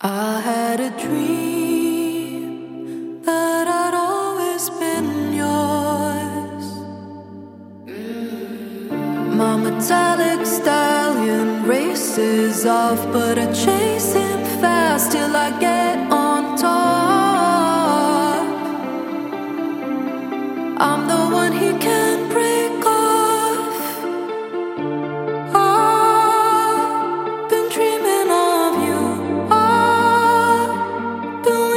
I had a dream that I'd always been yours. Mm. My metallic stallion races off, but I chase him fast till I get.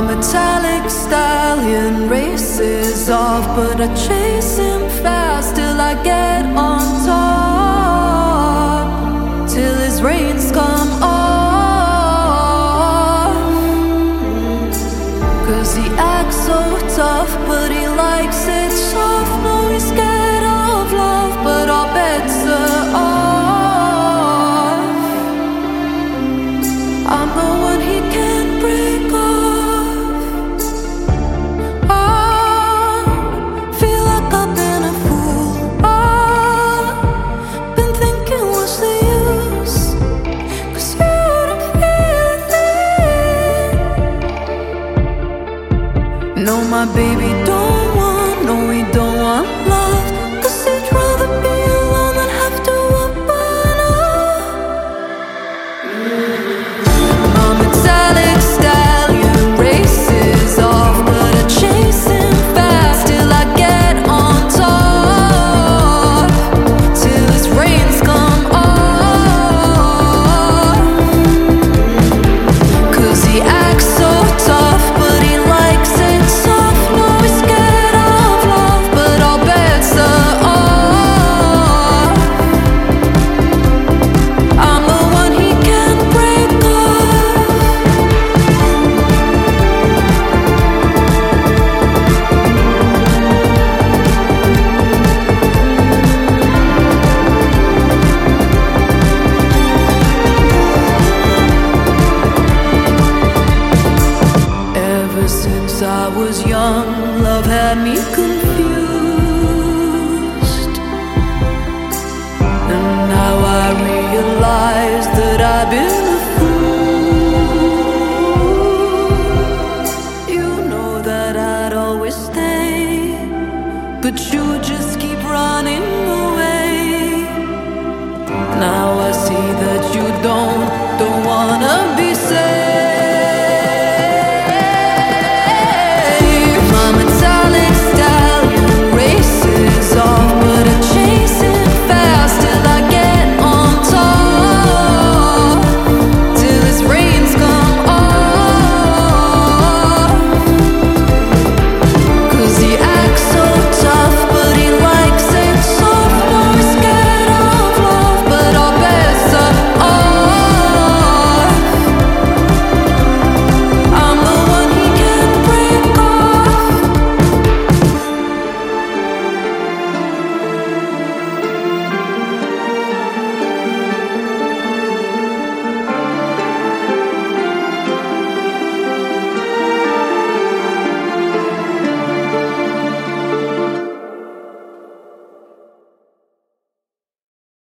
A metallic stallion races off, but I chase him faster. know my baby don't that I've been a fool. You know that I'd always stay, but you just keep running away. Now I see that you don't, don't wanna.